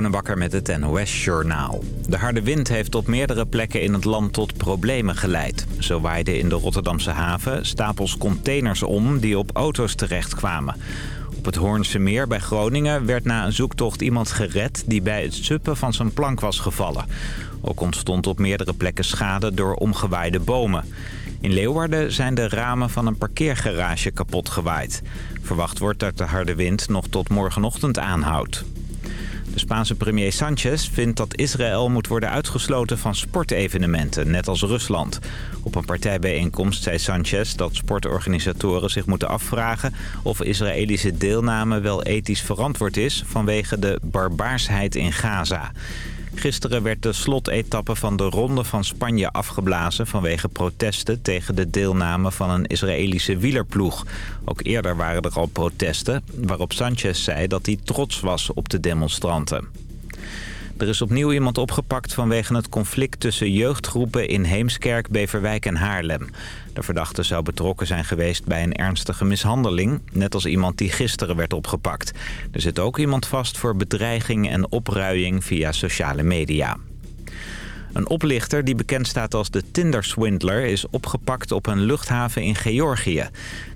Bonenbakker met het NOS Journaal. De harde wind heeft op meerdere plekken in het land tot problemen geleid. Zo waaiden in de Rotterdamse haven stapels containers om die op auto's terechtkwamen. Op het Hoornse Meer bij Groningen werd na een zoektocht iemand gered... die bij het suppen van zijn plank was gevallen. Ook ontstond op meerdere plekken schade door omgewaaide bomen. In Leeuwarden zijn de ramen van een parkeergarage kapot gewaaid. Verwacht wordt dat de harde wind nog tot morgenochtend aanhoudt. De Spaanse premier Sanchez vindt dat Israël moet worden uitgesloten van sportevenementen, net als Rusland. Op een partijbijeenkomst zei Sanchez dat sportorganisatoren zich moeten afvragen of Israëlische deelname wel ethisch verantwoord is vanwege de barbaarsheid in Gaza. Gisteren werd de slotetappe van de Ronde van Spanje afgeblazen... vanwege protesten tegen de deelname van een Israëlische wielerploeg. Ook eerder waren er al protesten, waarop Sanchez zei dat hij trots was op de demonstranten. Er is opnieuw iemand opgepakt vanwege het conflict tussen jeugdgroepen in Heemskerk, Beverwijk en Haarlem. De verdachte zou betrokken zijn geweest bij een ernstige mishandeling, net als iemand die gisteren werd opgepakt. Er zit ook iemand vast voor bedreiging en opruiing via sociale media. Een oplichter die bekend staat als de Tinder-swindler is opgepakt op een luchthaven in Georgië.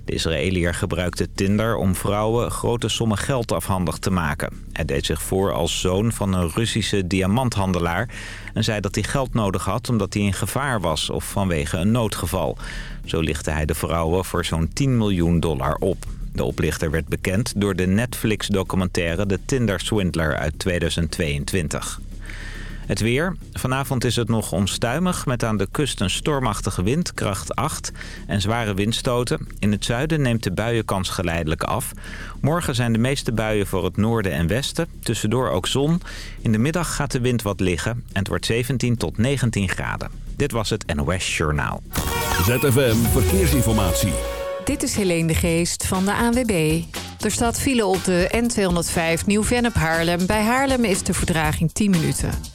De Israëliër gebruikte Tinder om vrouwen grote sommen geld afhandig te maken. Hij deed zich voor als zoon van een Russische diamanthandelaar... en zei dat hij geld nodig had omdat hij in gevaar was of vanwege een noodgeval. Zo lichtte hij de vrouwen voor zo'n 10 miljoen dollar op. De oplichter werd bekend door de Netflix-documentaire De Tinder-swindler uit 2022. Het weer. Vanavond is het nog onstuimig met aan de kust een stormachtige wind, kracht 8 en zware windstoten. In het zuiden neemt de buienkans geleidelijk af. Morgen zijn de meeste buien voor het noorden en westen. Tussendoor ook zon. In de middag gaat de wind wat liggen en het wordt 17 tot 19 graden. Dit was het NOS Journaal. ZFM Verkeersinformatie. Dit is Helene de Geest van de ANWB. Er staat file op de N205 Nieuw-Vennep Haarlem. Bij Haarlem is de verdraging 10 minuten.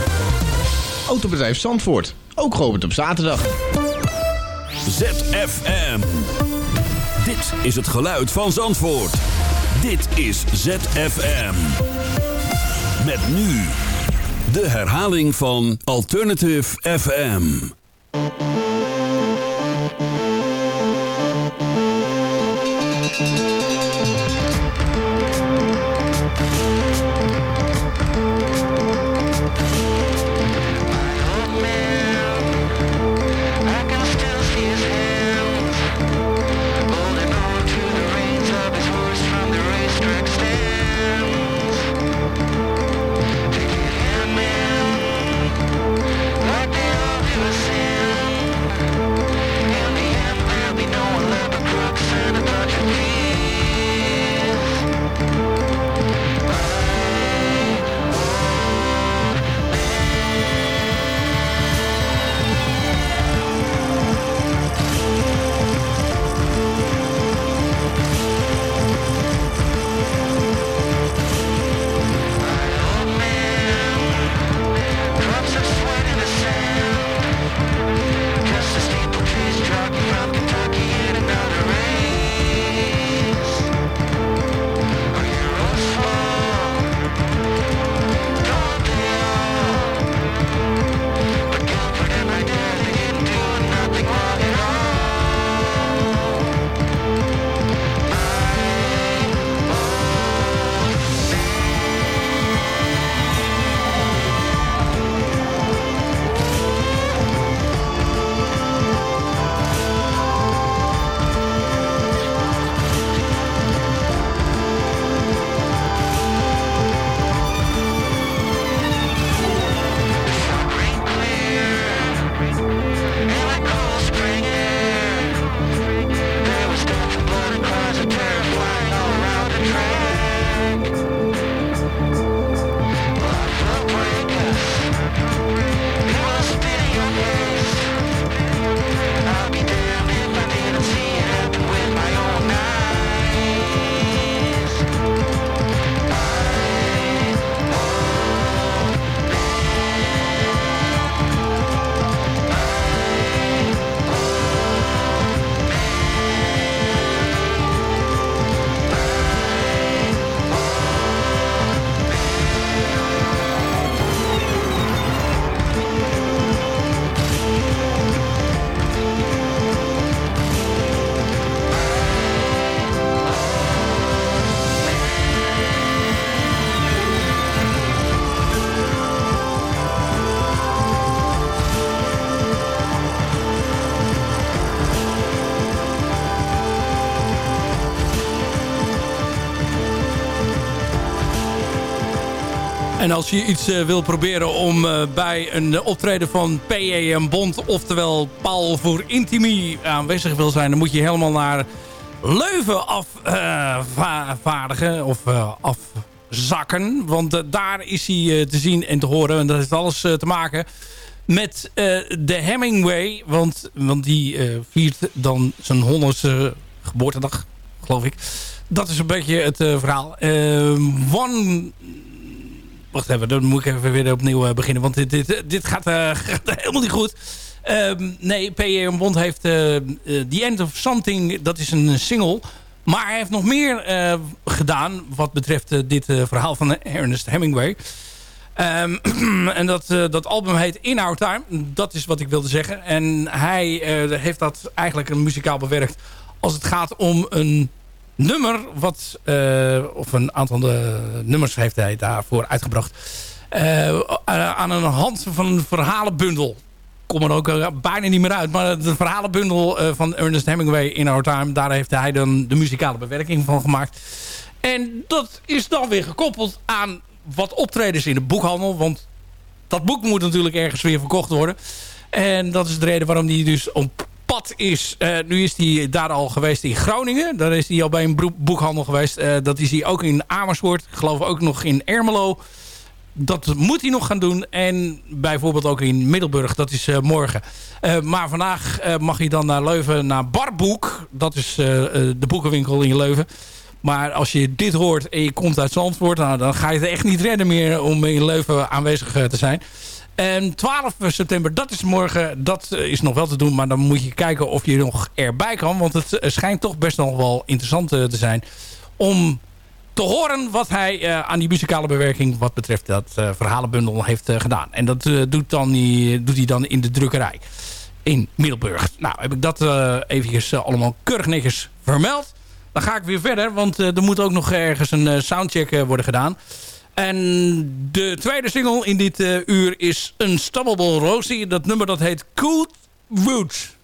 Autobedrijf Zandvoort, ook geopend op zaterdag. ZFM. Dit is het geluid van Zandvoort. Dit is ZFM. Met nu de herhaling van Alternative FM. En als je iets uh, wil proberen om uh, bij een optreden van PEM Bond... oftewel Paul voor Intimi aanwezig wil zijn... dan moet je helemaal naar Leuven afvaardigen of afzakken. Want daar is hij te zien en te horen. En dat heeft alles te maken met de Hemingway. Want, want die viert dan zijn honderdste geboortedag, geloof ik. Dat is een beetje het verhaal. One wacht even, dan moet ik even weer opnieuw uh, beginnen. Want dit, dit, dit gaat, gaat, helemaal niet goed. Um, nee, P.J. Bond heeft uh, The End of Something, dat is een single. Maar hij heeft nog meer gedaan wat betreft dit verhaal van Ernest Hemingway. Um, en dat, dat album heet In Our Time. Dat is wat ik wilde zeggen. En hij heeft dat eigenlijk een muzikaal bewerkt als het gaat om een nummer, wat, uh, of een aantal nummers heeft hij daarvoor uitgebracht. Uh, aan een hand van een verhalenbundel. Kom er ook bijna niet meer uit. Maar de verhalenbundel van Ernest Hemingway in Our Time. Daar heeft hij dan de muzikale bewerking van gemaakt. En dat is dan weer gekoppeld aan wat optredens in de boekhandel. Want dat boek moet natuurlijk ergens weer verkocht worden. En dat is de reden waarom hij dus op is. Uh, nu is hij daar al geweest in Groningen. Daar is hij al bij een boekhandel geweest. Uh, dat is hij ook in Amersfoort. Ik geloof ook nog in Ermelo. Dat moet hij nog gaan doen. En bijvoorbeeld ook in Middelburg. Dat is uh, morgen. maar vandaag mag hij dan naar Leuven. Naar Barboek. Dat is de boekenwinkel in Leuven. Maar als je dit hoort en je komt uit Zandvoort... Nou, dan ga je het echt niet redden meer om in Leuven aanwezig te zijn. En 12 september, dat is morgen, dat eh, is nog wel te doen. Maar dan moet je kijken of je nog erbij kan. Want het eh, schijnt toch best nog wel interessant eh, te zijn. Om te horen wat hij aan die muzikale bewerking... wat betreft dat verhalenbundel heeft gedaan. En dat doet, dan die, doet hij dan in de drukkerij in Middelburg. Nou, heb ik dat eventjes allemaal keurig netjes vermeld. Dan ga ik weer verder, want er moet ook nog ergens een soundcheck worden gedaan. En de tweede single in dit uh, uur is Unstoppable Rosie. Dat nummer dat heet Cool Roots.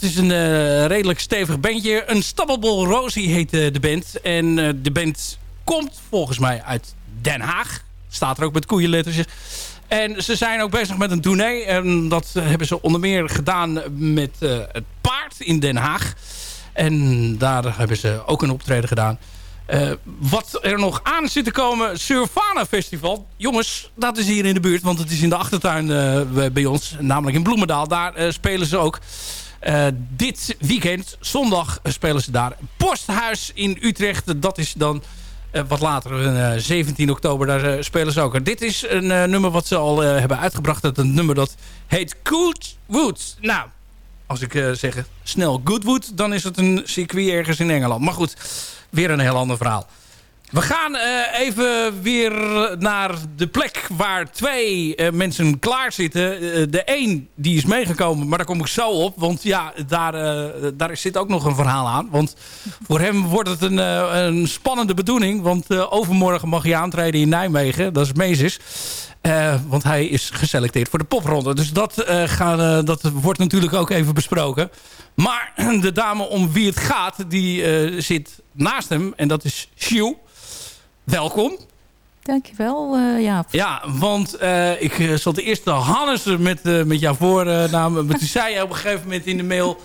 Dat is een uh, redelijk stevig bandje. Een Stabbable Rosie heet uh, de band. En uh, de band komt volgens mij uit Den Haag. Staat er ook met koeienletters. En ze zijn ook bezig met een tournee. En dat hebben ze onder meer gedaan met het paard in Den Haag. En daar hebben ze ook een optreden gedaan. Wat er nog aan zit te komen, Surfana Festival. Jongens, dat is hier in de buurt, want het is in de achtertuin bij ons. Namelijk in Bloemendaal. Daar spelen ze ook. Dit weekend, zondag, spelen ze daar. Posthuis in Utrecht, dat is dan wat later, 17 oktober, daar spelen ze ook. Dit is een nummer wat ze al hebben uitgebracht. Dat een nummer dat heet Good Woods. Nou, als ik zeg snel Goodwood, dan is het een circuit ergens in Engeland. Maar goed weer een heel ander verhaal. We gaan uh, even weer naar de plek waar twee uh, mensen klaar zitten. Uh, de een die is meegekomen, maar daar kom ik zo op. Want ja, daar, daar zit ook nog een verhaal aan. Want voor hem wordt het een, een spannende bedoeling. Want overmorgen mag hij aantreden in Nijmegen. Dat is Meesis. want hij is geselecteerd voor de popronde. Dus dat, gaan, dat wordt natuurlijk ook even besproken. Maar de dame om wie het gaat, die zit naast hem. En dat is Sjoe. Welkom. Dankjewel, uh, Jaap. Ja, want uh, ik uh, zat eerst te Hannes met, uh, met jouw voornaam. maar toen zei je op een gegeven moment in de mail...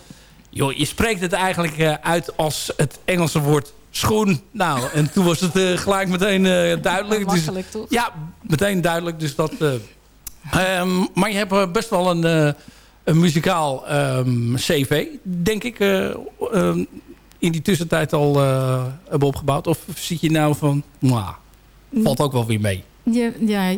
joh, je spreekt het eigenlijk uit als het Engelse woord schoen. Nou, en toen was het gelijk meteen duidelijk. Ja, dus, toch? Ja, meteen duidelijk. Dus dat... Um, maar je hebt best wel een, een muzikaal um, cv, denk ik... Um, in die tussentijd al uh, hebben opgebouwd? Of zie je nou van, nou, valt ook wel weer mee? Ja, ja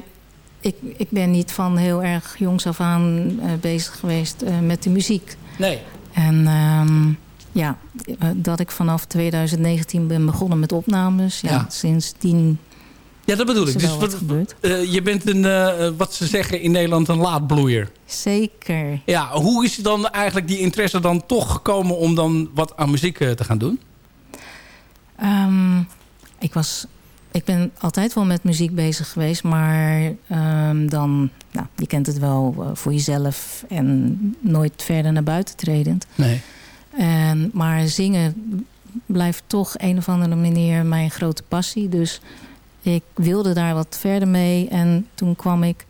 ik, ik ben niet van heel erg jongs af aan uh, bezig geweest uh, met de muziek. Nee. En um, ja, dat ik vanaf 2019 ben begonnen met opnames. Ja, ja. Sindsdien ja, dat bedoel ik. Dus wat, uh, je bent een, uh, wat ze zeggen in Nederland, een laadbloeier. Zeker. Ja, hoe is dan eigenlijk die interesse dan toch gekomen om dan wat aan muziek uh, te gaan doen? Um, ik was... Ik ben altijd wel met muziek bezig geweest, maar um, dan, nou, je kent het wel voor jezelf en nooit verder naar buiten tredend. Nee. En, maar zingen blijft toch een of andere manier mijn grote passie. Dus ik wilde daar wat verder mee. En toen kwam ik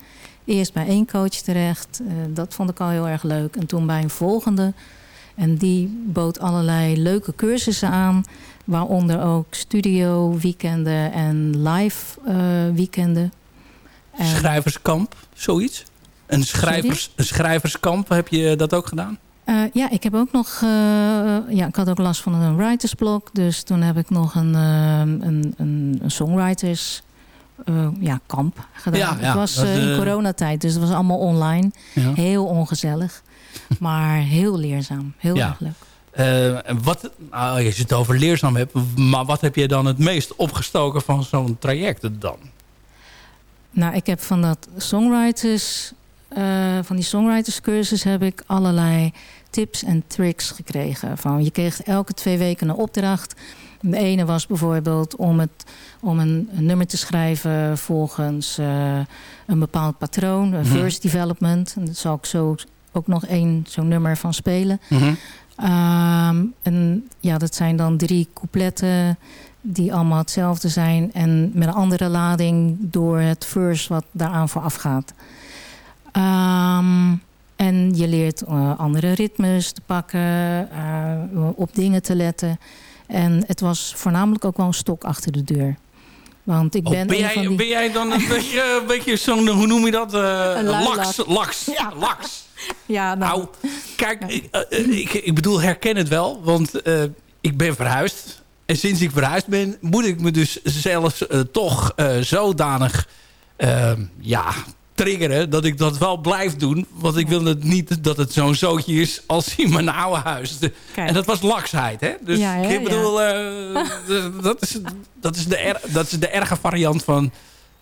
eerst bij één coach terecht. Uh, dat vond ik al heel erg leuk. En toen bij een volgende. En die bood allerlei leuke cursussen aan. Waaronder ook studio weekenden en live uh, weekenden. En... Schrijverskamp, zoiets? Een, schrijvers, een schrijverskamp, heb je dat ook gedaan? Uh, ja, ik heb ook nog. Uh, ja, ik had ook last van een writersblok. Dus toen heb ik nog een, uh, een, een, een songwriters ja, kamp gedaan. Ja, ja, het was in coronatijd, dus het was allemaal online. Ja. Heel ongezellig. maar heel leerzaam. Heel erg leuk. wat, nou, als je het over leerzaam hebt, maar wat heb je dan het meest opgestoken van zo'n traject dan? Nou, ik heb van dat songwriters, van die songwriterscursus heb ik allerlei tips en tricks gekregen. Van, je kreeg elke twee weken een opdracht. De ene was bijvoorbeeld om, het, om een, een nummer te schrijven volgens uh, een bepaald patroon. Een verse mm development. En daar zal ik zo ook nog één zo'n nummer van spelen. Mm -hmm. um, en ja, dat zijn dan drie coupletten die allemaal hetzelfde zijn. En met een andere lading door het verse wat daaraan vooraf gaat. Um, en je leert uh, andere ritmes te pakken, uh, op dingen te letten. En het was voornamelijk ook wel een stok achter de deur. Want ik ben, oh, ben, jij, die... ben jij dan een beetje, een beetje zo'n, hoe noem je dat? Uh, laks, laks, ja. laks. Ja, nou. nou kijk, ik, ik, ik, bedoel, herken het wel. Want ik ben verhuisd. En sinds ik verhuisd ben, moet ik me dus zelfs toch zodanig... ja, triggeren dat ik dat wel blijf doen. Want ik wil het niet dat het zo'n zootje is als in mijn oude huis. En dat was laksheid, hè? Dus ja, ik bedoel, uh, dat, is, dat, is de er, dat is de erge variant van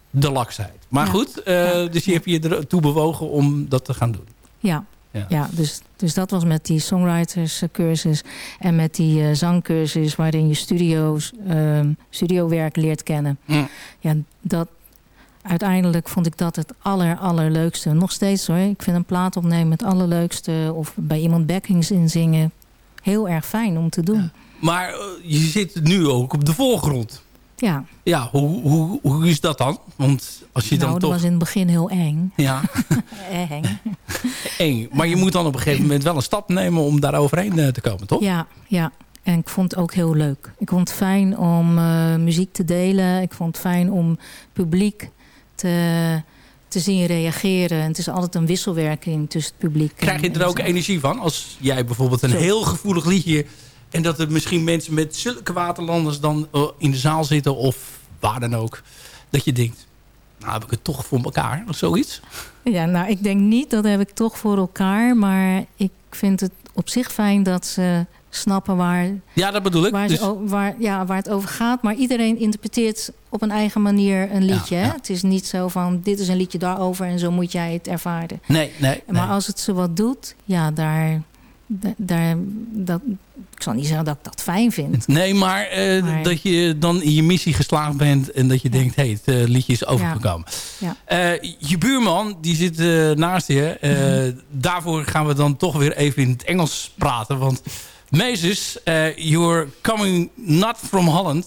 de laksheid. Maar goed, uh, dus je hebt je ertoe bewogen om dat te gaan doen. Ja, ja. ja, dus, dus dat was met die songwriters cursus en met die uh, zangcursus waarin je studio's, uh, studiowerk leert kennen. Mm. Ja, dat, uiteindelijk vond ik dat het aller, allerleukste. Nog steeds hoor. Ik vind een plaat opnemen het allerleukste. Of bij iemand backings inzingen. Heel erg fijn om te doen. Maar uh, je zit nu ook op de voorgrond. Ja. Ja, hoe, hoe, hoe is dat dan? Want als je nou, dan toch... dat was in het begin heel eng. Ja. eng. eng. Maar je moet dan op een gegeven moment wel een stap nemen om daar overheen uh, te komen, toch? Ja, ja. En ik vond het ook heel leuk. Ik vond het fijn om uh, muziek te delen. Ik vond het fijn om publiek te, te zien reageren. En het is altijd een wisselwerking tussen het publiek. Krijg je er ook energie van? Als jij bijvoorbeeld een Zo. heel gevoelig liedje... en dat er misschien mensen met zulke waterlanders dan uh, in de zaal zitten... of waar dan ook, dat je denkt... nou heb ik het toch voor elkaar, of zoiets? Ja, nou ik denk niet, dat heb ik toch voor elkaar. Maar ik vind het op zich fijn dat ze snappen waar, ja, dat bedoel ik. Waar, dus... ze, waar, ja, waar het over gaat. Maar iedereen interpreteert op een eigen manier een liedje. Ja, ja. Het is niet zo van, dit is een liedje daarover... en zo moet jij het ervaren. Nee, nee. Maar nee. als het zo wat doet, ja, daar... daar dat, ik zal niet zeggen dat ik dat fijn vind. Nee, maar, uh, maar... dat je dan in je missie geslaagd bent... en dat je ja. denkt, hé, hey, het uh, liedje is overgekomen. Ja. Uh, je buurman, die zit naast je. Mm -hmm. Daarvoor gaan we dan toch weer even in het Engels praten. Want Mezes, uh, you're coming not from Holland.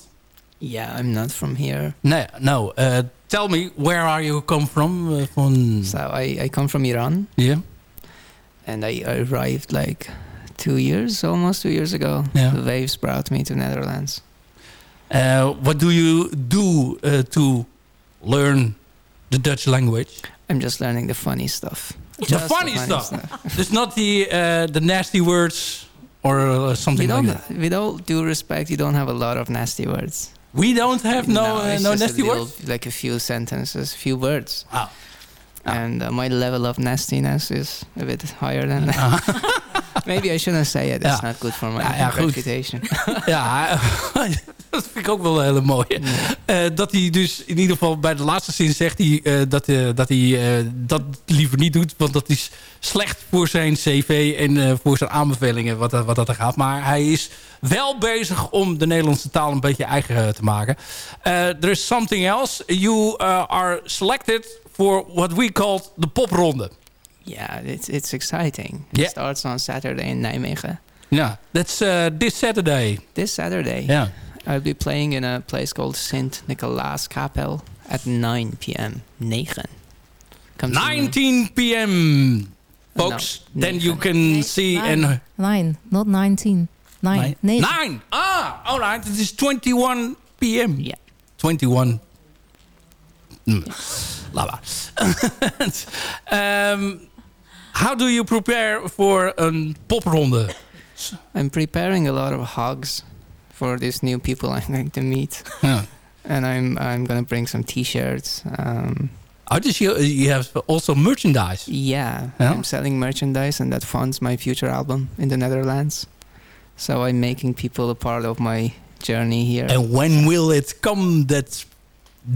Yeah, I'm not from here. No, no. Uh, tell me, where are you come from? Uh, from... So I, I come from Iran. Yeah. And I arrived like two years, almost two years ago. Yeah. The waves brought me to Netherlands. Uh, what do you do uh, to learn the Dutch language? I'm just learning the funny stuff. The Just funny, stuff. stuff. it's not the uh, the nasty words or uh, something like that. With all due respect, you don't have a lot of nasty words. We don't have no no, uh, no nasty little, words. Like a few sentences, few words. Ah. ah. And uh, my level of nastiness is a bit higher than that. Ah. Maybe I shouldn't say it. It's ja. not good for my ja, ja, reputation. ja, dat vind ik ook wel een hele mooie. Uh, dat hij dus in ieder geval bij de laatste zin zegt hij, uh, dat, uh, dat hij dat liever niet doet. Want dat is slecht voor zijn cv en voor zijn aanbevelingen wat, wat dat er gaat. Maar hij is wel bezig om de Nederlandse taal een beetje eigen te maken. there is something else. You are selected for what we call the popronde. Yeah, it's, it's exciting. Yeah. It starts on Saturday in Nijmegen. Yeah, that's this Saturday. This Saturday. Yeah. I'll be playing in a place called Sint Nicolaas Kapel at 9 p.m. 9. Come 19 p.m. Folks, no, then you can nine, see nine, and nine, not 19. Nine. Nine. nine. Ah, all right. It is 21 p.m. Yeah. 21. Mm. Lala. um, how do you prepare for a popronde? I'm preparing a lot of hugs for these new people I'm going to meet. Yeah. And I'm I'm gonna bring some T-shirts. Um, oh, just you, you have also merchandise. Yeah, yeah, I'm selling merchandise, and that funds my future album in the Netherlands. So I'm making people a part of my journey here. And when will it come? That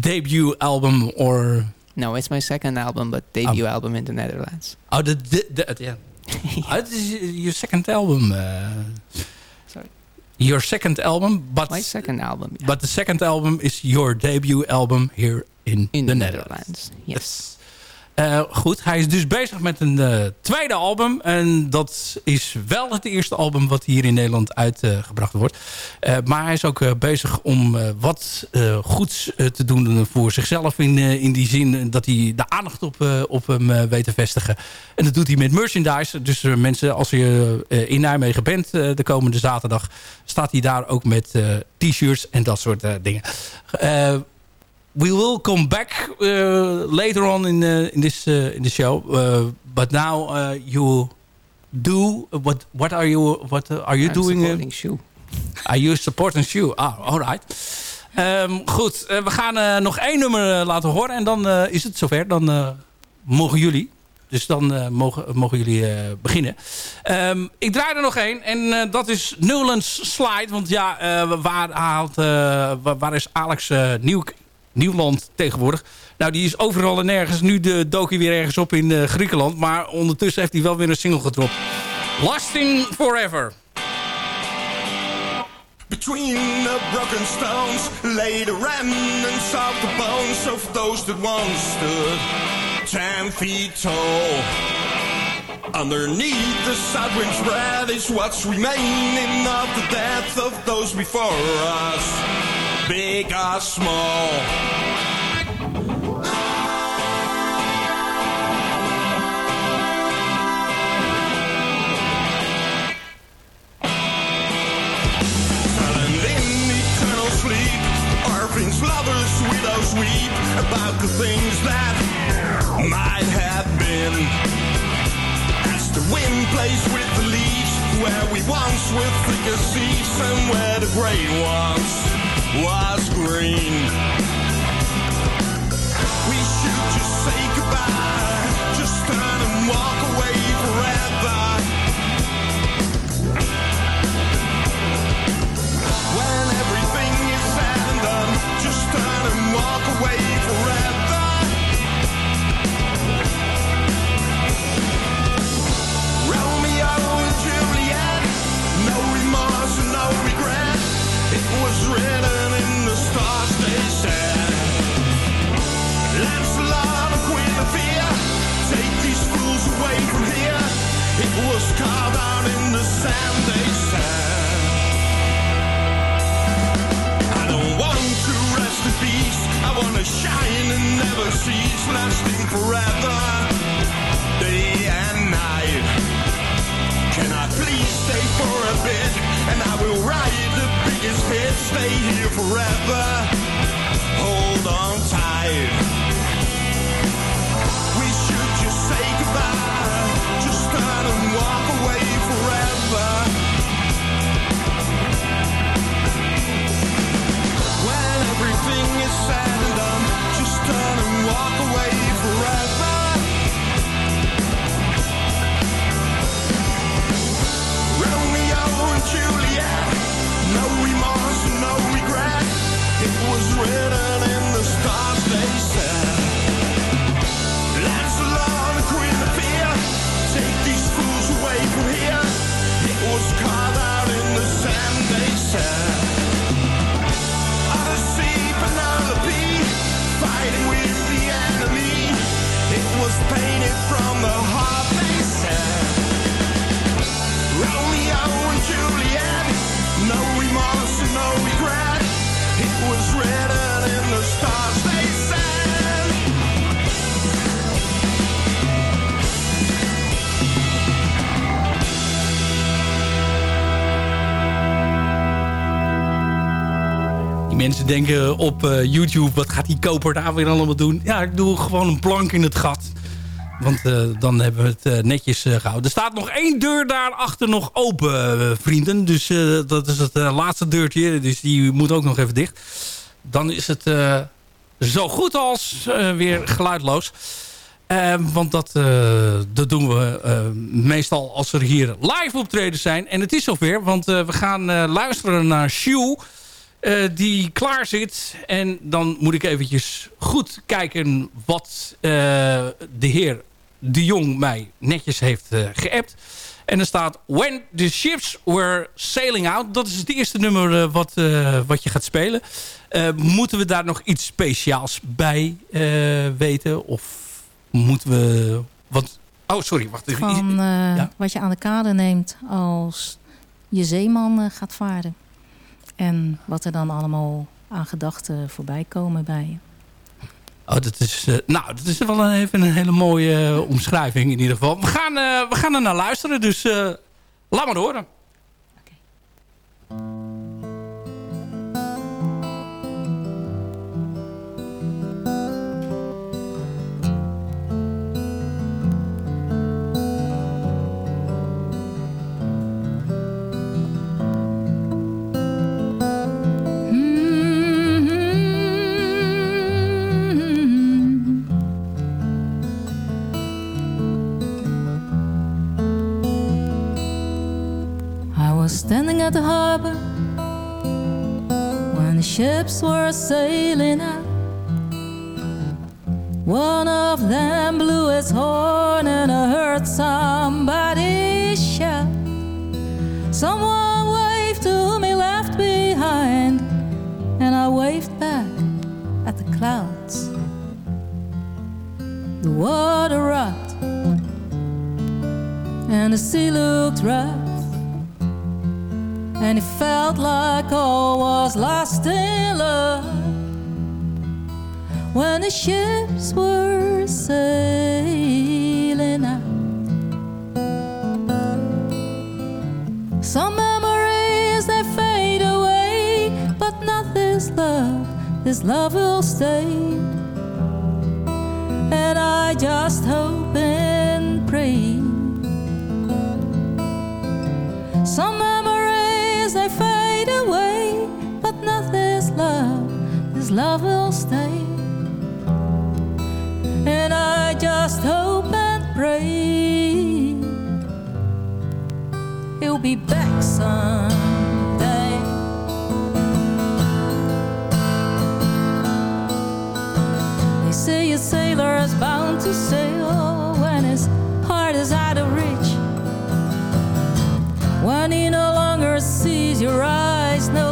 debut album or? No, it's my second album, but debut oh. album in the Netherlands. Oh, the, the, the yeah. yeah. Oh, this is your second album. Uh, Sorry. Your second album, but my second album. Yeah. But the second album is your debut album here in, in the, the Netherlands. Netherlands. Yes. Uh, goed, hij is dus bezig met een uh, tweede album. En dat is wel het eerste album wat hier in Nederland uitgebracht wordt. maar hij is ook bezig om wat goeds te doen voor zichzelf. In, in die zin dat hij de aandacht op, op hem weet te vestigen. En dat doet hij met merchandise. Dus mensen, als je in Nijmegen bent de komende zaterdag... staat hij daar ook met t-shirts en dat soort dingen we will come back uh, later on in uh, in this uh, in the show. but now you do what? What are you? What are you I'm doing? Supporting shoe. Are you supporting shoe? Ah, all right. Um, goed, we gaan nog één nummer laten horen en dan is het zover. Dan mogen jullie. Dus dan mogen, mogen jullie beginnen. Um, ik draai er nog één. En dat is Newlands Slide. Want ja, waar, haalt, waar, waar is Alex Nieuw Nieuwland tegenwoordig. Nou, die is overal en nergens. Nu de dook weer ergens op in uh, Griekenland. Maar ondertussen heeft hij wel weer een single gedropt. Lasting Forever. Between the broken stones lay the remnants of the bones of those that once stood ten feet tall. Underneath the south wind's breath is what's remaining of the death of those before us, big or small. lovers, widows weep about the things that might have been. As the wind plays with the leaves, where we once were thick as and where the grain once was green. Never cease, lasting forever, day and night. Can I please stay for a bit? And I will write the biggest hit. Stay here forever. Hold on tight. We should just say goodbye. Just turn and walk away forever. When everything is said denken op eh, YouTube, wat gaat die koper daar weer allemaal doen? Ja, ik doe gewoon een plank in het gat. Want eh, dan hebben we het eh, netjes eh, gehouden. Er staat nog één deur daarachter nog open, vrienden. Dus dat is het laatste deurtje. Dus die moet ook nog even dicht. Dan is het zo goed als weer geluidloos. Want dat, dat doen we meestal als er hier live optredens zijn. En het is zover, want we gaan luisteren naar Shu. Eh, die klaar zit. En dan moet ik eventjes goed kijken wat eh, de heer De Jong mij netjes heeft eh, geappt. En er staat When the Ships Were Sailing Out. Dat is het eerste nummer wat, wat je gaat spelen. Moeten we daar nog iets speciaals bij weten? Of moeten we... Wat, oh, sorry. Wacht even. Van Ja. wat je aan de kade neemt als je zeeman gaat varen. En wat er dan allemaal aan gedachten voorbij komen bij je. Oh, dat is, eh, nou, dat is wel een, even een hele mooie eh, omschrijving in ieder geval. We gaan, eh, we gaan er naar luisteren, dus laat maar horen. I at the harbor when the ships were sailing out. One of them blew its horn and I heard somebody shout. Someone waved to me left behind. And I waved back at the clouds. The water rocked, and the sea looked rough, and it felt like all was lost in love when the ships were sailing out. Some memories they fade away, but not this love. This love will stay. And I just hope love will stay. And I just hope and pray he'll be back someday. They say a sailor is bound to sail when his heart is out of reach. When he no longer sees your eyes, no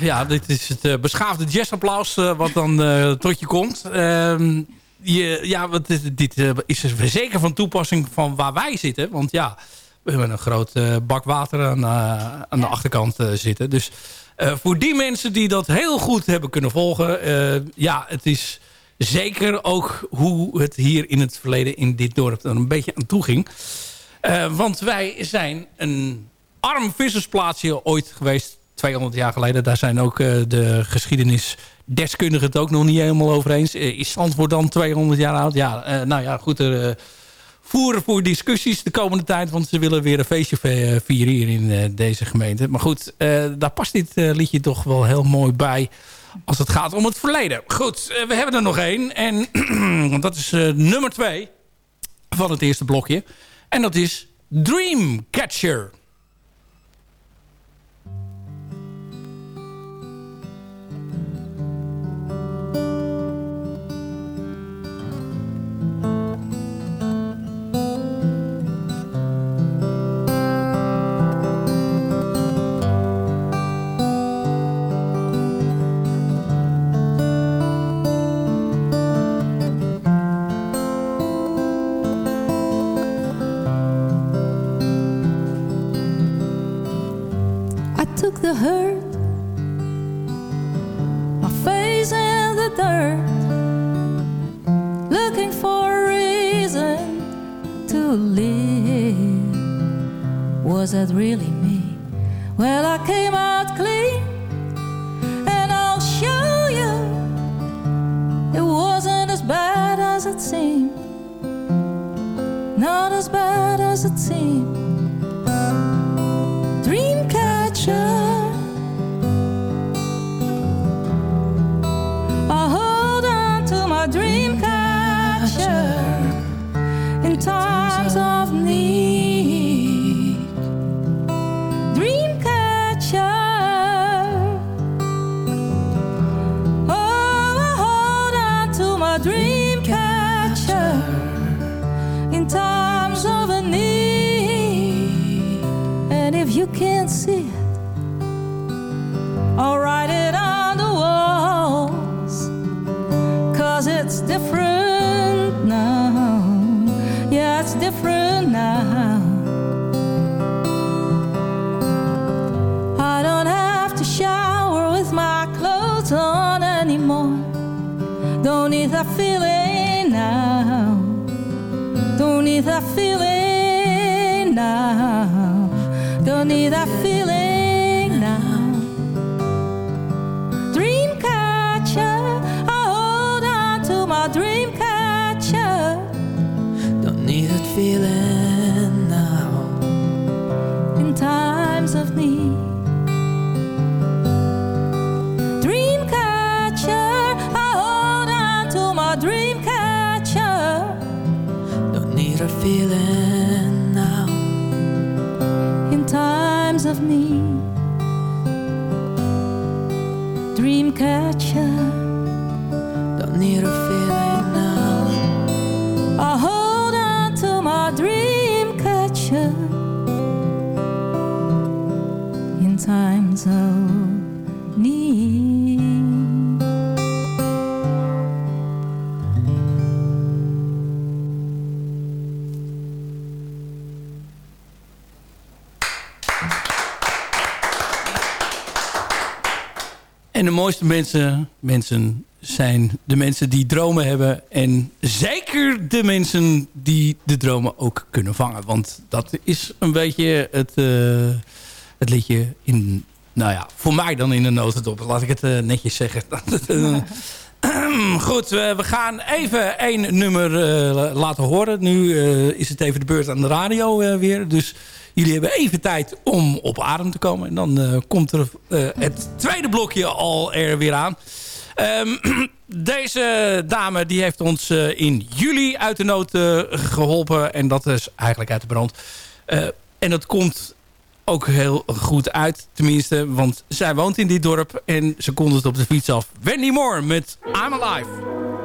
Ja, dit is het eh, beschaafde jazzapplaus eh, wat dan eh, tot je komt. Ehm, je, ja, wat dit, dit is zeker van toepassing van waar wij zitten. Want ja, we hebben een groot bak water aan, aan de achterkant zitten. Dus voor die mensen die dat heel goed hebben kunnen volgen... ja, het is zeker ook hoe het hier in het verleden in dit dorp er een beetje aan toe ging. Want wij zijn een arm vissersplaatsje ooit geweest, 200 jaar geleden. Daar zijn ook eh, de geschiedenisdeskundigen het ook nog niet helemaal over eens. Eh, is Zandvoort dan 200 jaar oud? Ja, eh, nou ja, goed. Er voeren voor discussies de komende tijd. Want ze willen weer een feestje vieren hier in deze gemeente. Maar goed, daar past dit liedje toch wel heel mooi bij als het gaat om het verleden. Goed, we hebben er nog één. En dat is nummer twee van het eerste blokje. En dat is Dreamcatcher. Need that feeling now. Don't need that feeling mensen, mensen zijn de mensen die dromen hebben. En zeker de mensen die de dromen ook kunnen vangen. Want dat is een beetje het, eh, het liedje in... Nou ja, voor mij dan in de notendop. Laat ik het eh, netjes zeggen. Goed, eh, we gaan even één nummer laten horen. Nu is het even de beurt aan de radio weer. Dus jullie hebben even tijd om op adem te komen. En dan eh, komt er eh, het tweede blokje al er weer aan. Ehm, deze dame die heeft ons eh, in juli uit de nood eh, geholpen. En dat is eigenlijk uit de brand. En dat komt ook heel goed uit. Tenminste, want zij woont in dit dorp. En ze het op de fiets af. Wendy Moore met I'm Alive.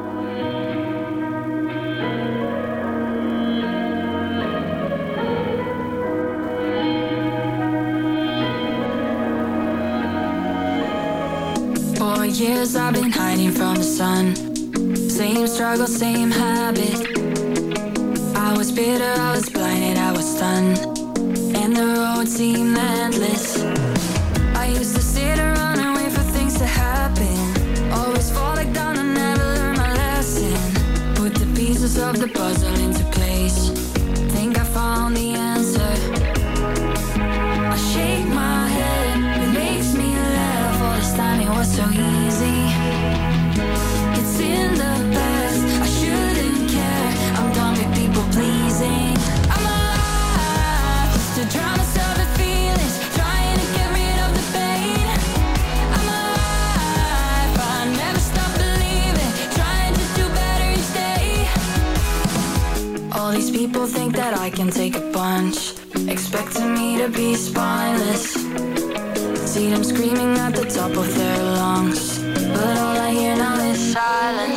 Years I've been hiding from the sun. Same struggle, same habit. I was bitter, I was blinded, I was stunned. And the road seemed endless. I used to sit around and wait for things to happen. Always falling down and never learn my lesson. Put the pieces of the puzzle into place. Think I found the answer. These people think that I can take a punch. expecting me to be spineless. See them screaming at the top of their lungs, but all I hear now is silence.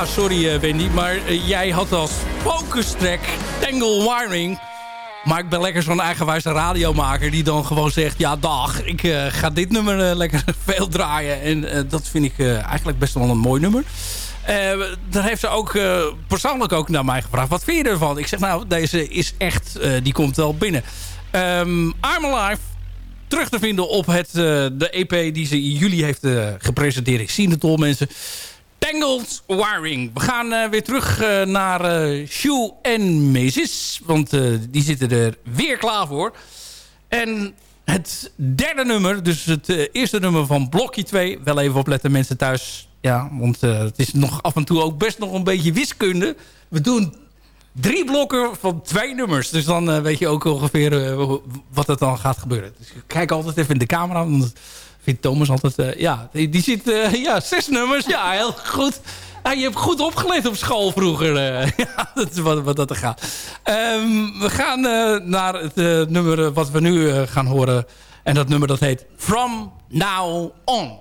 Ja, sorry eh, Wendy, maar eh, jij had als focus track Tangle Wiring. Maar ik ben lekker zo'n eigenwijze radiomaker die dan gewoon zegt... ja, dag, ik eh, ga dit nummer lekker veel draaien. En dat vind ik eigenlijk best wel een mooi nummer. Daar heeft ze ook persoonlijk ook naar mij gevraagd. Wat vind je ervan? Ik zeg, nou, deze is echt... die komt wel binnen. Ehm I'm Alive terug te vinden op het, de EP die ze in juli heeft gepresenteerd. Ik zie het al, mensen. Tangled Wiring. We gaan eh, weer terug eh, naar eh Shoe en Macy's. Want die zitten er weer klaar voor. En het derde nummer, dus het eerste nummer van blokje 2. Wel even opletten mensen thuis. Ja, want het is nog af en toe ook best nog een beetje wiskunde. We doen drie blokken van twee nummers. Dus dan weet je ook ongeveer wat er dan gaat gebeuren. Dus ik kijk altijd even in de camera. Want vindt Thomas altijd... eh, ja, die, die ziet... eh, ja, zes nummers. Ja, heel goed. Je hebt goed opgelet op school vroeger. eh. ja, dat is wat, dat er gaat. Ehm, we gaan naar het nummer wat we nu gaan horen. En dat nummer dat heet From Now On.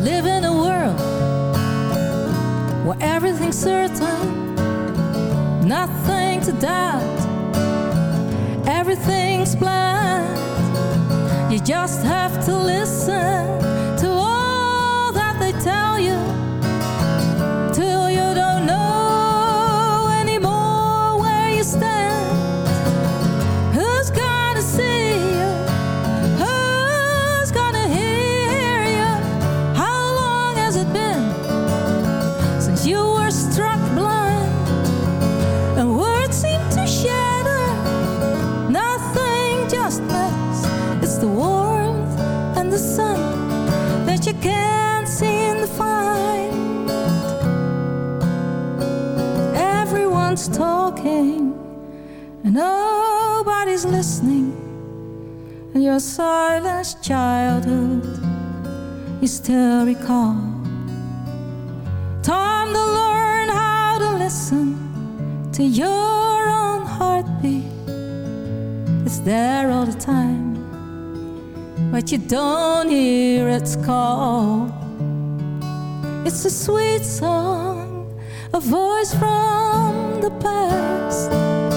Live in a world where everything's certain, nothing to doubt, everything's planned. You just have to listen to and nobody's listening. And your silenced childhood you still recall. Time to learn how to listen to your own heartbeat. It's there all the time, but you don't hear its call. It's a sweet song, a voice from the past.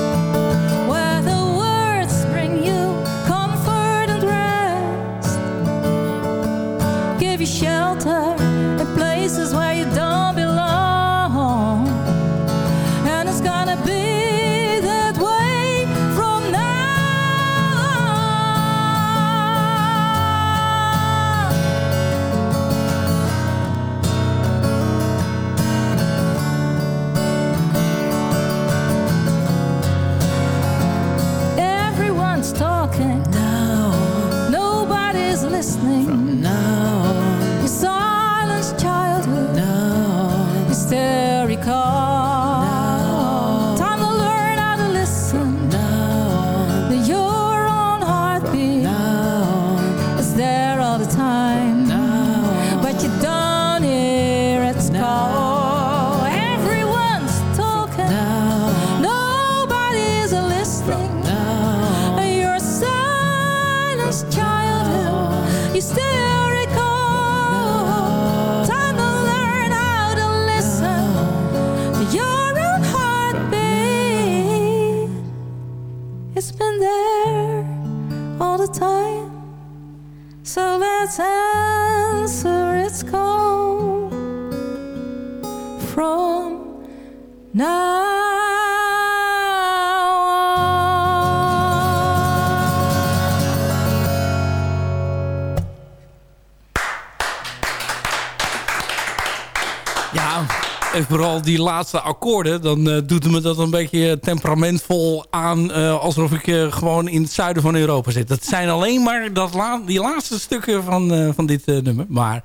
Vooral die laatste akkoorden, dan eh, doet me dat een beetje temperamentvol aan... eh, alsof ik eh, gewoon in het zuiden van Europa zit. Dat zijn alleen maar dat die laatste stukken van, eh, van dit eh, nummer. Maar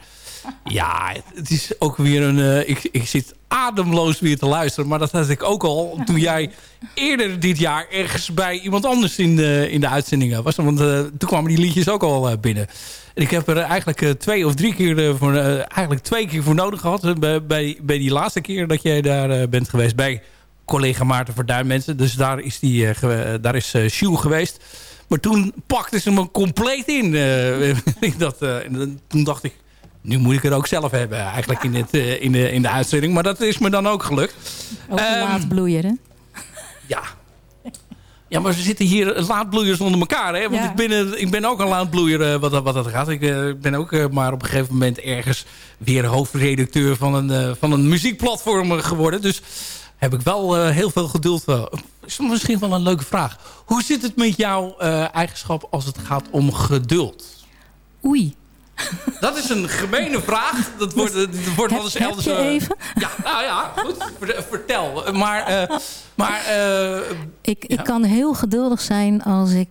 ja, het is ook weer een... eh, ik, ik zit ademloos weer te luisteren. Maar dat had ik ook al toen jij eerder dit jaar ergens bij iemand anders in de, in de uitzendingen was. Want eh, toen kwamen die liedjes ook al eh, binnen. En ik heb er eigenlijk eh, twee of drie keer eh, voor, eh, eigenlijk twee keer voor nodig gehad. eh, bij, bij, bij die laatste keer dat jij daar bent geweest bij collega Maarten Verduin mensen. Dus daar is, die, daar is Sjoe geweest. Maar toen pakte ze me compleet in. dat, toen dacht ik, nu moet ik er ook zelf hebben eigenlijk in, het, in, de, in de uitzending. Maar dat is me dan ook gelukt. Ook een Ehm, laatbloeier, hè? Ja. Ja, maar ze zitten hier laadbloeiers onder elkaar. Hè? Want Ja. ik, ben, ik ben ook een laadbloeier eh, wat, dat- wat dat gaat. Ik eh, ben ook eh, maar op een gegeven moment ergens weer hoofdredacteur van een, van een muziekplatform geworden. Dus heb ik wel heel veel geduld. is misschien wel een leuke vraag. Hoe zit het met jouw eigenschap als het gaat om geduld? Oei. Dat is een gemene vraag. Dat wordt, dat wordt wel eens heb elders... je eh, even? Ja, nou ja, goed. Ver- Vertel. Maar, eh, maar eh, Ik, Ja. ik kan heel geduldig zijn als ik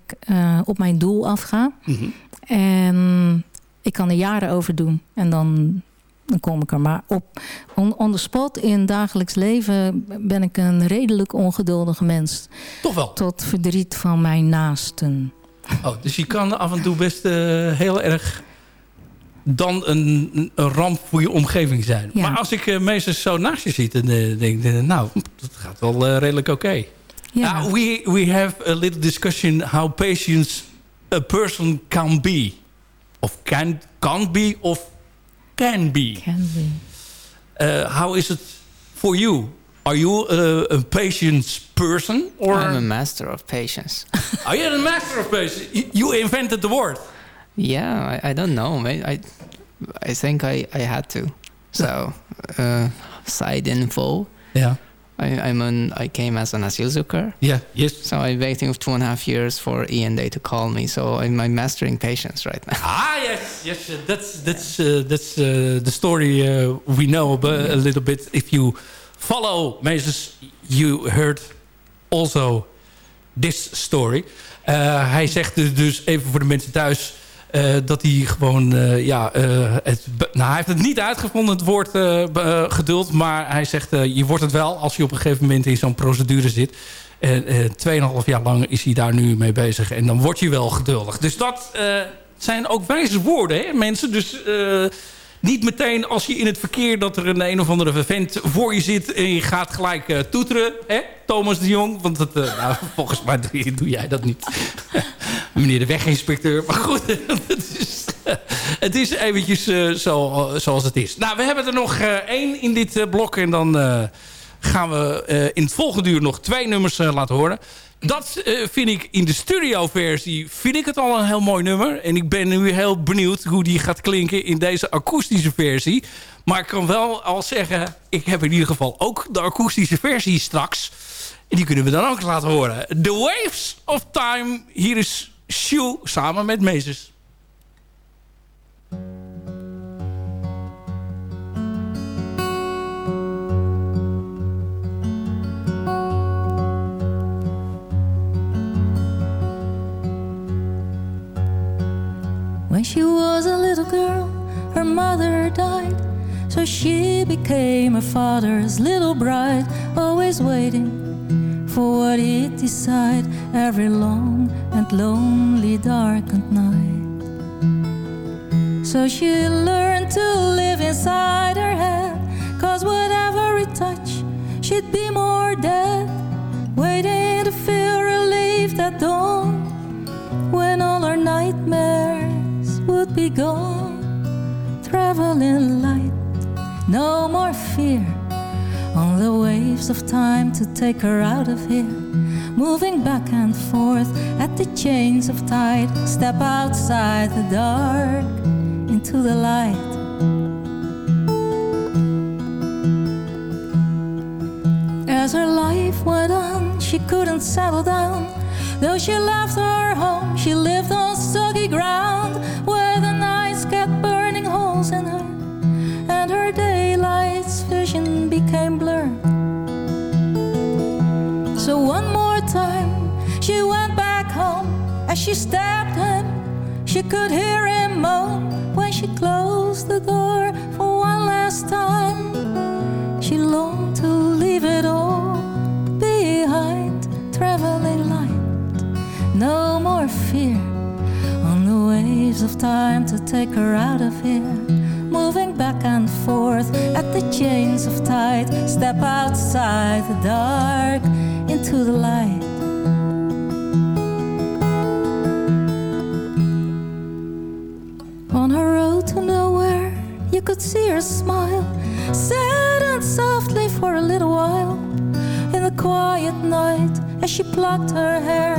op mijn doel afga. mhm. En ik kan er jaren over doen. En dan, dan kom ik er. Maar op on, on the spot in dagelijks leven ben ik een redelijk ongeduldige mens. toch wel. Tot verdriet van mijn naasten. Oh, dus je kan af en toe best heel erg dan een, een ramp voor je omgeving zijn. Ja. Maar als ik eh, meestal zo naast je zit, dan eh, denk ik, eh, nou, dat gaat wel redelijk oké. Ja. Ah, we, we have a little discussion how patient a person can be. Of can, can be of can be. Can be. Uh, how is it for you? Are you a, a patient person? Or I'm a master of patience. are you a master of patience? You invented the word. Yeah, I, I don't know. I, I, I think I, I had to. So, uh, side info. Yeah. I, I'm an, I came as an asielzoeker. Yeah. Yes. So I'm waiting two and a half years for Ian Day to call me. So I'm, I'm mastering patience right now. Ah, yes, yes. that's that's uh, that's uh, the story uh, we know a, bu- a little bit. If you follow Meses, you heard also this story. Uh, hij zegt dus, dus even voor de mensen thuis dat hij gewoon, eh, ja, eh, het, nou, hij heeft het niet uitgevonden, het woord eh, eh, geduld. Maar hij zegt, eh, je wordt het wel als je op een gegeven moment in zo'n procedure zit. En eh 2,5 jaar lang is hij daar nu mee bezig. En dan word je wel geduldig. Dus dat eh, zijn ook wijze woorden, hè, mensen. Dus eh, niet meteen als je in het verkeer... dat er een een of andere vent voor je zit... en je gaat gelijk eh, toeteren, hè, Thomas de Jong. Want dat, eh, nou, volgens mij doe, jij dat niet. Meneer de weginspecteur. Maar goed, het is, het is eventjes eh, zo, zoals het is. Nou, we hebben er nog eh, één in dit eh, blok. En dan eh, gaan we eh, in het volgende uur nog twee nummers eh, laten horen. Dat eh, vind ik in de studioversie vind ik het al een heel mooi nummer. En ik ben nu heel benieuwd hoe die gaat klinken in deze akoestische versie. Maar ik kan wel al zeggen, ik heb in ieder geval ook de akoestische versie straks. En die kunnen we dan ook laten horen. The Waves of Time. Hier is Shoe samen met Mezus. When she was a little girl, her mother died. So she became her father's little bride, always waiting for what he'd decide every long and lonely, darkened night. So she learned to live inside her head, cause whatever it touched, she'd be more dead, waiting to feel relief at dawn when all our nightmares be gone. Traveling light, no more fear. On the waves of time to take her out of here. Moving back and forth at the chains of tide. Step outside the dark into the light. As her life went on, she couldn't settle down. Though she left her home, she lived on soggy ground where As she stabbed him, she could hear him moan when she closed the door for one last time. She longed to leave it all behind, traveling light. No more fear on the waves of time to take her out of here. Moving back and forth at the chains of tide. Step outside the dark into the light. Could see her smile, sad and softly for a little while. In the quiet night, as she plucked her hair,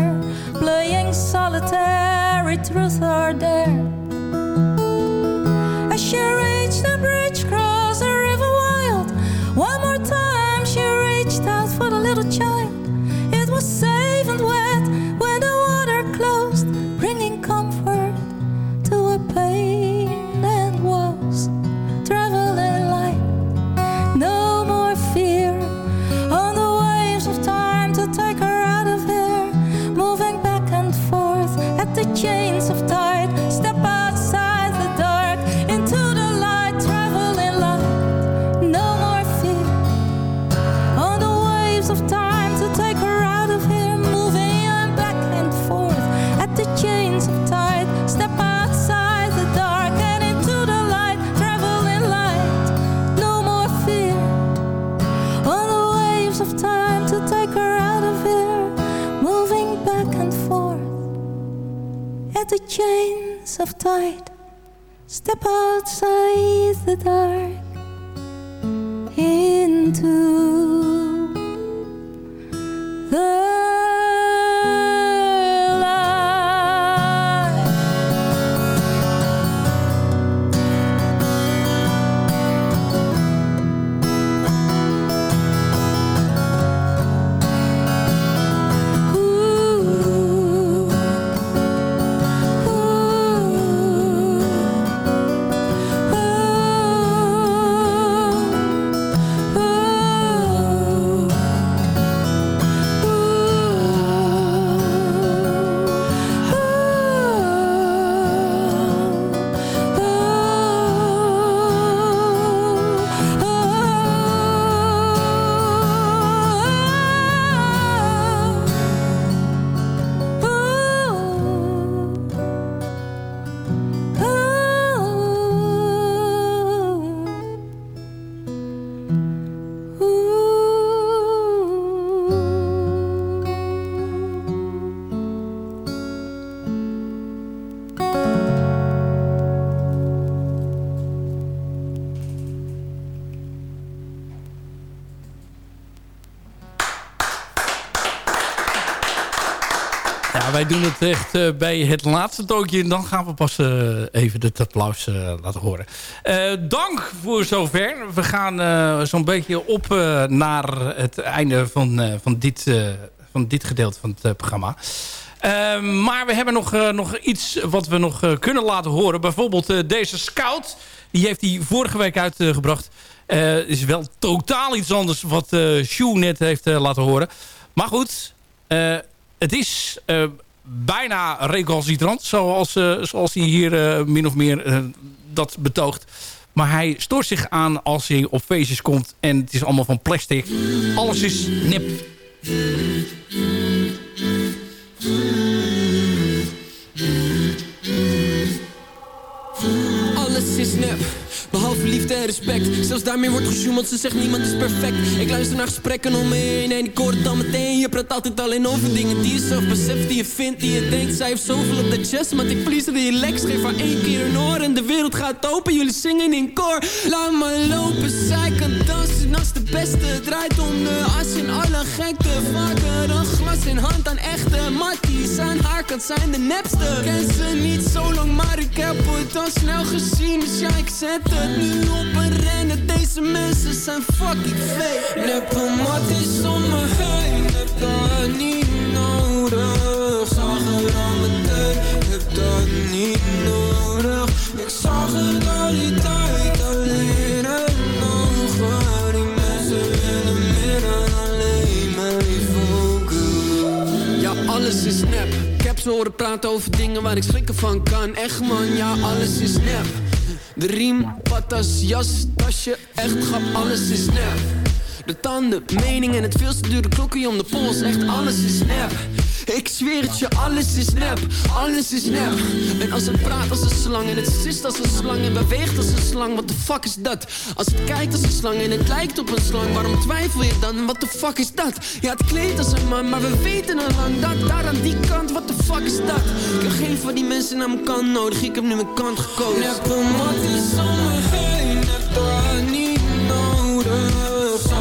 playing solitary truth or dare. As she reached the bridge, crossed the river wild. One more time, she reached out for the little child. Step outside the dark into wij doen het echt eh, bij het laatste tookje. En dan gaan we pas eh, even het applaus eh, laten horen. Dank voor zover. We gaan zo'n beetje op naar het einde van, van, dit, van dit gedeelte van het programma. Maar we hebben nog, nog iets wat we nog kunnen laten horen. Bijvoorbeeld deze Scout. Die heeft hij vorige week uitgebracht. Is wel totaal iets anders wat Sjoe net heeft laten horen. Maar goed, het is bijna recalcitrant. Zoals, eh, zoals hij hier eh, min of meer eh, dat betoogt. Maar hij stoort zich aan als hij op feestjes komt. En het is allemaal van plastic. Alles is nep. Alles is nep, behalve liefde en respect. Zelfs daarmee wordt want ze zegt niemand is perfect. Ik luister naar gesprekken om me heen en ik hoor het al meteen. Je praat altijd alleen over dingen die je zelf beseft Die je vindt, die je denkt. Zij heeft zoveel op de chest, maar ik please die relax Geef haar één keer een oor en de wereld gaat open. Jullie zingen in koor. Laat me lopen, zij kan dansen. Als de beste draait om de as en alle gekte. Vaker een glas in hand aan echte Matties. Aan haar kant zijn de nepste. Ken ze niet zo lang, maar ik heb het al snel gezien. Dus ja, ik zet het nu op een rennen. Deze mensen zijn fucking fake. Neppe Matties om me heen? Heb dat niet nodig. Zag het al meteen Heb dat niet nodig. Ik zag het al die tijd. Alleen en ogen. Die mensen willen meer dan alleen maar Ja, alles is nep. Ik heb ze horen praten over dingen waar ik schrikken van kan. Echt man, ja, alles is nep De riem, patas, jas, tasje Echt grap, alles is nep. De tanden, mening en het veel te dure klokje om de pols Echt alles is nep Ik zweer het je, alles is nep Alles is nep En als het praat als een slang En het sist als een slang En beweegt als een slang Wat de fuck is dat? Als het kijkt als een slang En het lijkt op een slang Waarom twijfel je dan? Wat de fuck is dat? Ja, het kleedt als een man Maar we weten al lang dat Daar aan die kant, wat de fuck is dat? Ik heb geen van die mensen aan mijn kant nodig Ik heb nu mijn kant gekozen Neppe matties om me heen Heb daar niet nodig het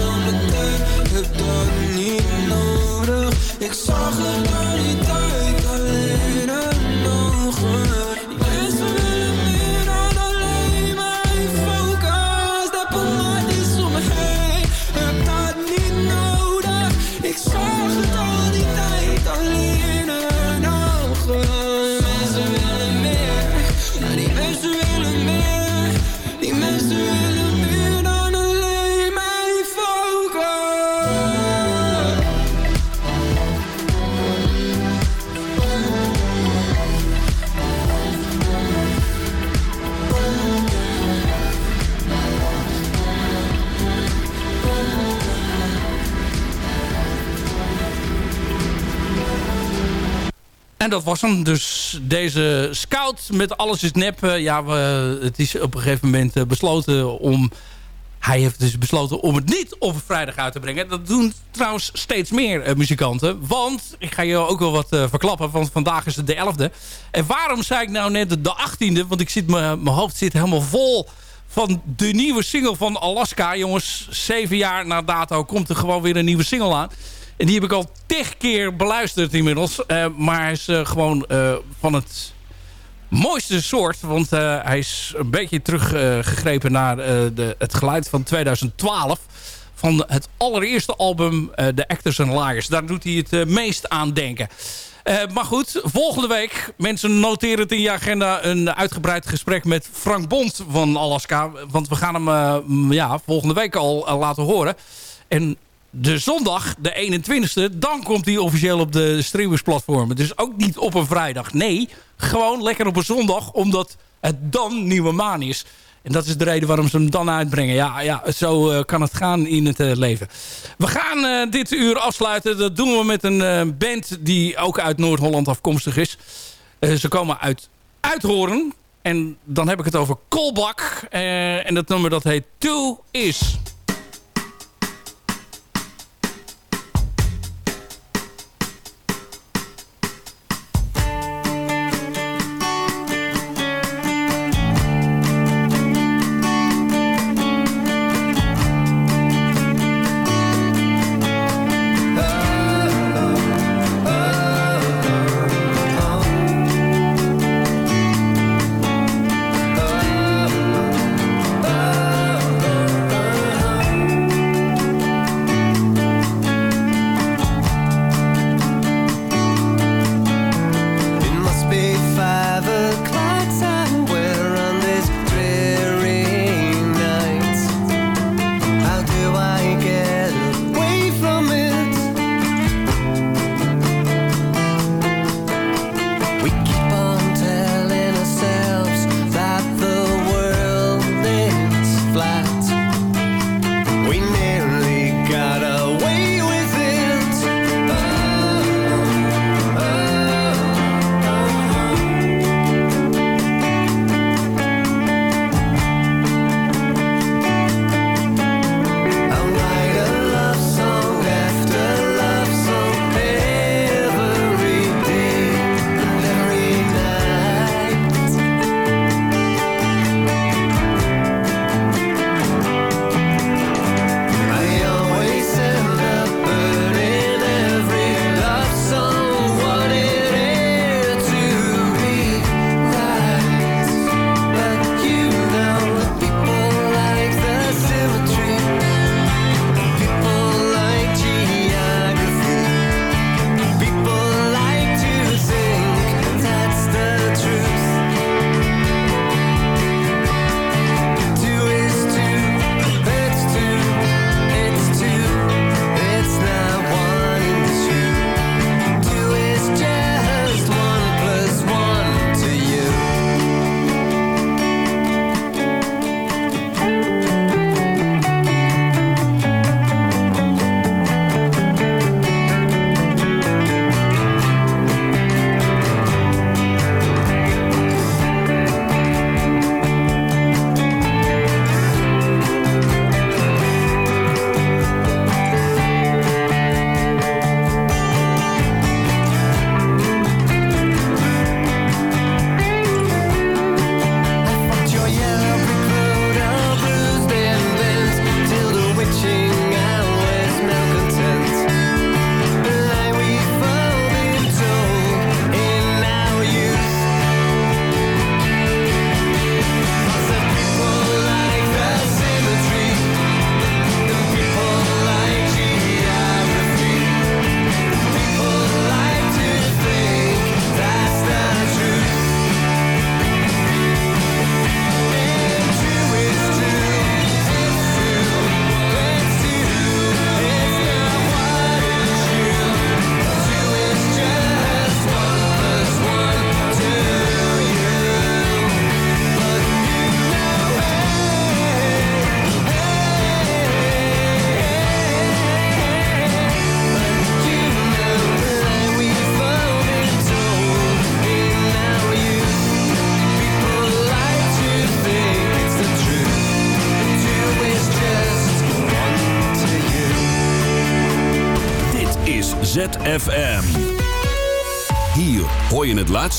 al meteen Heb dat niet Ik zag het die tijd Alleen En dat was hem. Dus deze scout met alles is nep. Eh, Ja, we, het is op een gegeven moment eh, besloten om... Hij heeft dus besloten om het niet op vrijdag uit te brengen. Dat doen trouwens steeds meer eh, muzikanten. Want, ik ga je ook wel wat verklappen, want vandaag is het de 11e. En waarom zei ik nou net de, de 18e? Want ik zit, mijn hoofd zit helemaal vol van de nieuwe single van Alaska. Jongens, zeven jaar na dato komt er gewoon weer een nieuwe single aan. En die heb ik al tig keer beluisterd inmiddels. Eh, maar hij is eh, gewoon eh, van het mooiste soort. Want hij is een beetje teruggegrepen naar de, het geluid van 2012. Van het allereerste album The Actors and Liars. Daar doet hij het meest aan denken. Maar goed, volgende week, mensen noteren het in je agenda... een uitgebreid gesprek met Frank Bond van Alaska. Want we gaan hem ja, volgende week al laten horen. En de zondag, de 21ste, dan komt hij officieel op de streamersplatformen. Dus ook niet op een vrijdag. Nee, gewoon lekker op een zondag, omdat het dan nieuwe maan is. En dat is de reden waarom ze hem dan uitbrengen. Ja, ja zo eh, kan het gaan in het eh, leven. We gaan eh, dit uur afsluiten. Dat doen we met een band die ook uit Noord-Holland afkomstig is. Ze komen uit Uithoren. En dan heb ik het over Kolbak. En dat nummer dat heet Two Is.